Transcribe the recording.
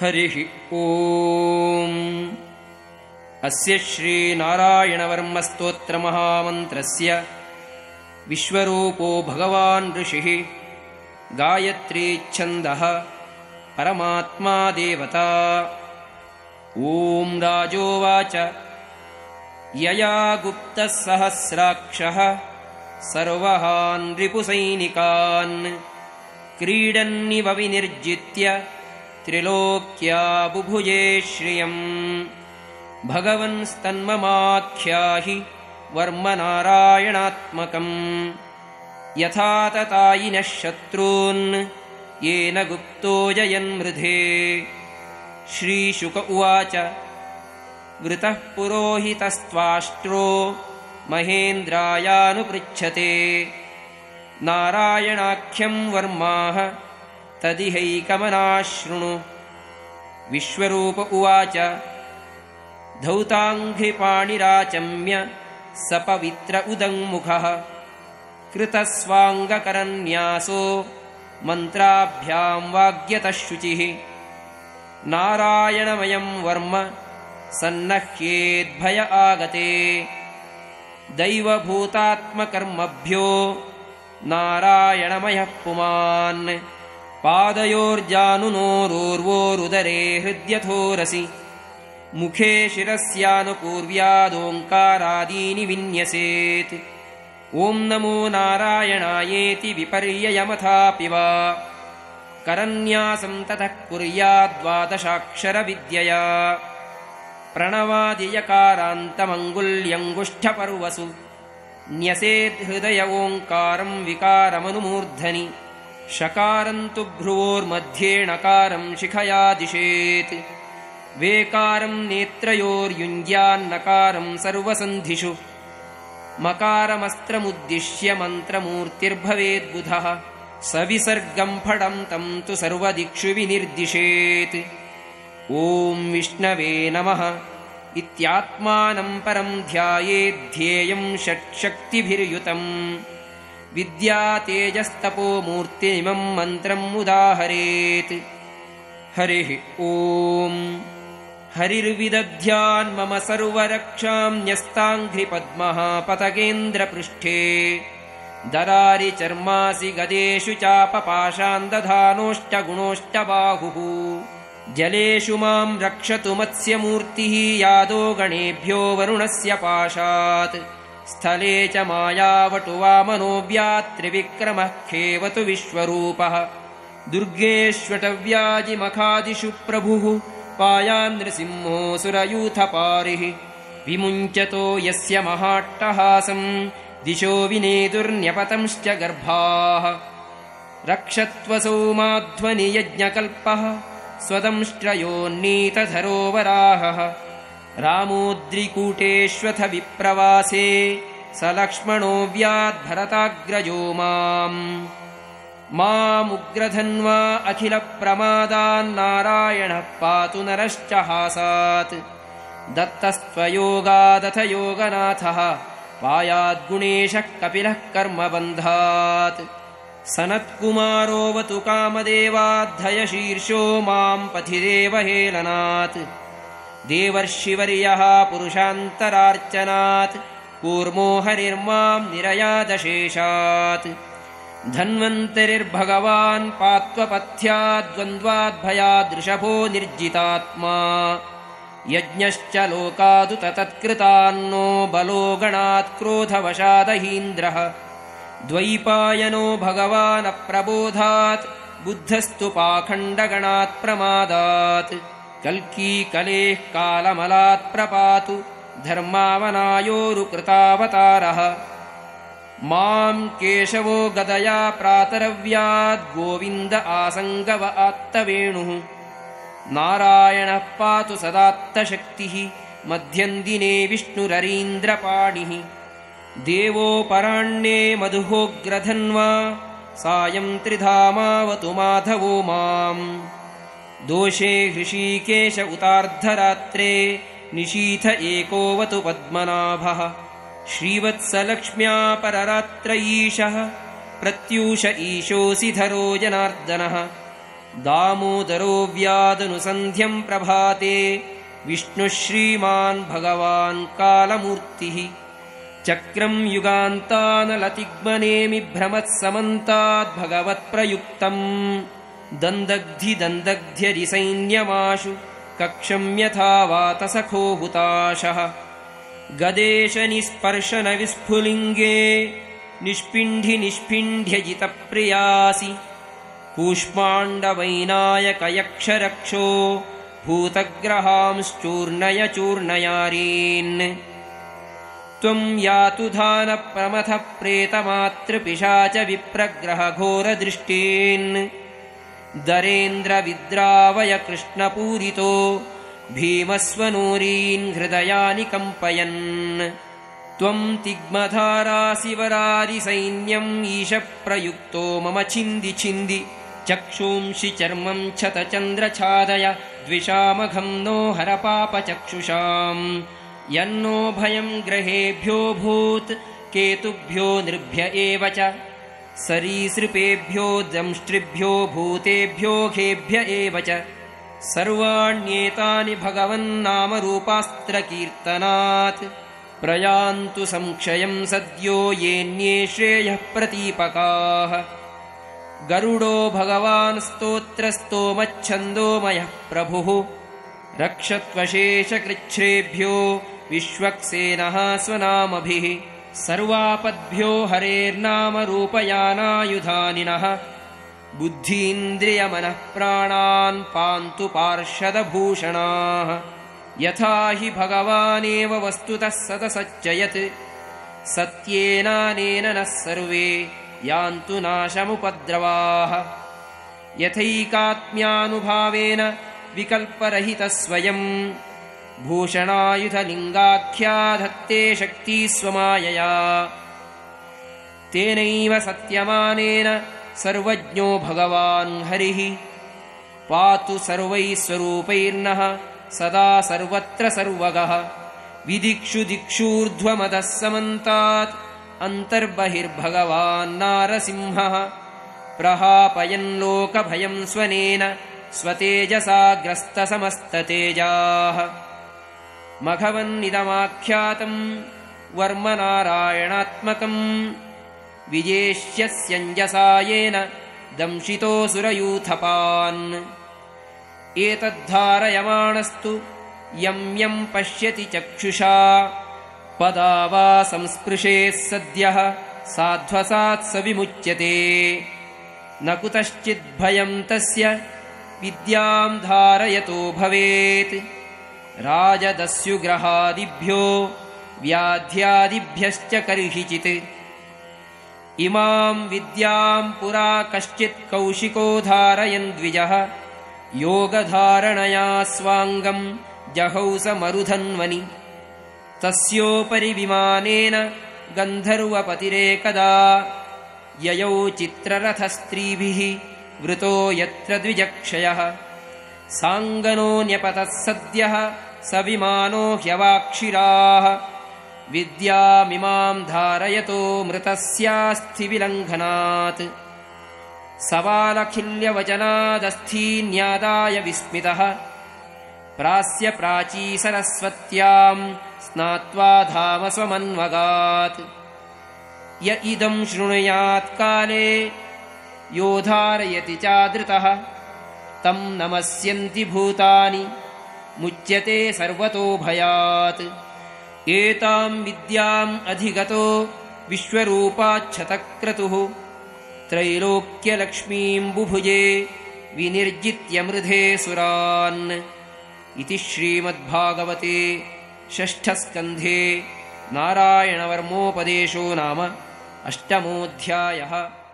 हरिः ओम् अस्य श्रीनारायणवर्मस्तोत्रमहामन्त्रस्य विश्वरूपो भगवान् ऋषिः गायत्रीच्छन्दः परमात्मा देवता। ॐ राजोवाच। यया गुप्तः सहस्राक्षः सर्वहान् रिपुसैनिकान् क्रीडन्निव विनिर्जित्य त्रिलोक्या बुभुजे श्रियम् भगवन्स्तन्ममाख्याहि वर्मनारायणात्मकम्। यथा ततायिनः शत्रून् येन गुप्तो जयन्मृधे। श्रीशुक उवाच वृतः पुरोहितस्त्वाष्ट्रो महेन्द्रायानुपृच्छते। नारायणाख्यम् वर्माः तदिहैकमनाशृणु विश्वरूप उवाच धौताङ्घ्रिपाणिराचम्य स पवित्र उदङ्मुखः कृतस्वाङ्गकरन्यासो मन्त्राभ्याम् वाग्यतः शुचिः नारायणमयम् वर्म सन्नह्येद्भय आगते। दैवभूतात्मकर्मभ्यो नारायणमयः पुमान् पादयोर्जानुनोरोर्वोरुदरे हृद्यथोरसि। मुखे शिरस्यानुपूर्व्यादोङ्कारादीनि विन्यसेत्। ॐ नमो नारायणायेति विपर्ययमथापि वा। करन्यासम् ततः कुर्याद्वादशाक्षरविद्यया प्रणवादियकारान्तमङ्गुल्यङ्गुष्ठपर्वसु। न्यसेद्हृदय ओङ्कारम् विकारमनुमूर्धनि शकारम् तु भ्रुवोर्मध्ये णकारम् शिखया दिशेत् वेकारम् नेत्रयोर्युञ्ज्यान्नकारम् सर्वसन्धिषु। मकारमस्त्रमुद्दिश्य मन्त्रमूर्तिर्भवेद्बुधः। स विसर्गम् फडम् तम् तु सर्वदिक्षु विनिर्दिशेत्। ॐ विष्णवे नमः। इत्यात्मानम् परम् ध्यायेद्ध्येयम् षट्शक्तिभिर्युतम् विद्यातेजस्तपोमूर्तिमिमम् मन्त्रम् उदाहरेत्। हरिः हरिर्विदध्यान्मम सर्वरक्षाम् न्यस्ताङ्घ्रिपद्मः पतगेन्द्रपृष्ठे दरारि चर्मासि गदेषु चापपाशान् दधानोऽष्टगुणोऽष्टबाहुः जलेषु माम् रक्षतु मत्स्यमूर्तिः यादो गणेभ्यो वरुणस्य पाशात् स्थले च मायावटु वामनोऽव्यात्रिविक्रमः खेवतु विश्वरूपः। दुर्गेष्वटव्याजिमखादिषु प्रभुः पायान्नृसिंहोऽसुरयूथपारिः विमुञ्चतो यस्य महाट्टहासम् दिशो विनेतुर्न्यपतंश्च गर्भाः। रक्षत्वसौ माध्वनि यज्ञकल्पः स्वदंष्ट्रयोन्नीतधरो वराहः रामोद्रिकूटेष्वथ विप्रवासे स लक्ष्मणो व्याद्भरताग्रजो माम् मामुग्रधन्वा अखिलप्रमादान्नारायणः पातु नरश्च हासात् दत्तस्त्वयोगादथ योगनाथः पायाद्गुणेशः कपिलः कर्मबन्धात् सनत्कुमारोऽवतु कामदेवाद्धयशीर्षो माम् पथि देवहेलनात् देवर्षिवर्यः पुरुषान्तरार्चनात् कूर्मो हरिर्माम् निरयादशेषात्। धन्वन्तरिर्भगवान् पात्वपथ्याद्वन्द्वाद्भयादृषभो निर्जितात्मा। यज्ञश्च लोकादुत तत्कृतान्नो बलो गणात् क्रोधवशादहीन्द्रः। द्वैपायनो भगवानप्रबोधात् बुद्धस्तु पाखण्डगणात् प्रमादात् कल्की कलेः कालमलात् प्रपातु धर्मावनायोरुकृतावतारः माम् केशवो गदया प्रातरव्याद्गोविन्द आसङ्गव आत्तवेणुः नारायणः पातु सदात्तशक्तिः मध्यम् दिने विष्णुररीन्द्रपाणिः। देवोपराण्ये मधुहोग्रधन्वा सायम् त्रिधामावतु माधवो माम् दोषे हृषीकेश उतार्धरात्रे निशीथ एकोऽवतु पद्मनाभः। श्रीवत्सलक्ष्म्या पररात्र ईशः प्रत्यूष ईशोऽसि धरो जनार्दनः। दामोदरो व्यादनुसन्ध्यम् प्रभाते विष्णुः श्रीमान् भगवान् कालमूर्तिः। चक्रम् युगान्तानलतिग्मनेमि भ्रमत्समन्ताद्भगवत्प्रयुक्तम् दन्दग्धि दन्दग्ध्यरिसैन्यमाशु कक्षम् वातसखो हुताशः। गदेशनिस्पर्शनविस्फुलिङ्गे निष्पिण्ढि निष्पिण्ढ्यजितप्रियासि कूष्माण्डवैनायकयक्षरक्षो भूतग्रहांश्चूर्णय चूर्णयारीन् त्वम् यातु धानप्रमथः प्रेतमातृपिशाच विप्रग्रहघोरदृष्टीन् दरेन्द्रविद्रावय कृष्णपूरितो भीमस्वनूरीन् हृदयानि कम्पयन् त्वम् तिग्मधाराशिवरादिसैन्यम् ईशप्रयुक्तो मम छिन्दि छिन्दि चक्षूंषि चर्मम् क्षतचन्द्रछादय द्विषामघम् नो हरपापचक्षुषाम्। यन्नो भयम् ग्रहेभ्योऽभूत् केतुभ्यो नृभ्य एव च सरीसृपेभ्यो दंष्ट्रिभ्यो भूतेभ्योऽघेभ्य एव च। सर्वाण्येतानि भगवन्नामरूपास्त्रकीर्तनात्। प्रयान्तु संक्षयम् सद्यो येऽन्ये श्रेयः प्रतीपकाः। गरुडो भगवान् स्तोत्रस्तोमच्छन्दोमयः प्रभुः। रक्षत्वशेषकृच्छ्रेभ्यो विश्वक्सेनः स्वनामभिः सर्वापद्भ्यो हरेर्नामरूपयानायुधानिनः। पान्तु पार्षदभूषणाः। यथा हि भगवानेव वस्तुतः सतसच्चयत् सत्येनानेन नः सर्वे यान्तु नाशमुपद्रवाः। यथैकात्म्यानुभावेन विकल्परहितः स्वयम् भूषणायुधलिङ्गाख्याधत्ते शक्ति स्वमायया तेनैव सत्यमानेन सर्वज्ञो भगवान् हरिः। पातु सर्वैः स्वरूपैर्नः सदा सर्वत्र सर्वगः। विदिक्षु दिक्षूर्ध्वमदः समन्तात् अन्तर्बहिर्भगवान्नारसिंहः प्रहापयन्लोकभयम् स्वनेन स्वतेजसा ग्रस्तसमस्ततेजाः मघवन्निदमाख्यातम् वर्मनारायणात्मकम् विजेष्यस्यञ्जसा येन दंशितोऽसुरयूथपान् एतद्धारयमाणस्तु यम् यम् पश्यति चक्षुषा। पदा वा संस्पृशेः सद्यः साध्वसात् स विमुच्यते न कुतश्चिद्भयम् तस्य विद्याम् धारयतो भवेत् राजदस्युग्रहादिभ्यो व्याध्यादिभ्यश्च कर्हिचित्। इमाम् विद्याम् पुरा कश्चित् कौशिको धारयन् द्विजः। योगधारणया स्वाङ्गम् जहौसमरुधन्वनि तस्योपरि विमानेन गन्धर्वपतिरेकदा ययौ चित्ररथस्त्रीभिः वृतो यत्र द्विजक्षयः साङ्गनोऽन्यपतः सद्यः स विमानो ह्यवाक्षिराः। विद्यामिमाम् धारयतो मृतस्यास्थिविलङ्घनात्। सवालखिल्यवचनादस्थीन्यादाय विस्मितः। प्रास्य प्राची सरस्वत्याम् स्नात्वा धाम स्वमन्वगात् य इदम् शृणुयात्काले यो धारयति चादृतः तम् नमस्यन्ति भूतानि। मुच्यते सर्वतो भयात्। एताम् विद्याम् अधिगतो विश्वरूपाच्छतक्रतुः। त्रैलोक्यलक्ष्मीम् बुभुजे विनिर्जित्यमृधे सुरान्। इति श्रीमद्भागवते षष्ठस्कन्धे नारायणवर्मोपदेशो नाम अष्टमोऽध्यायः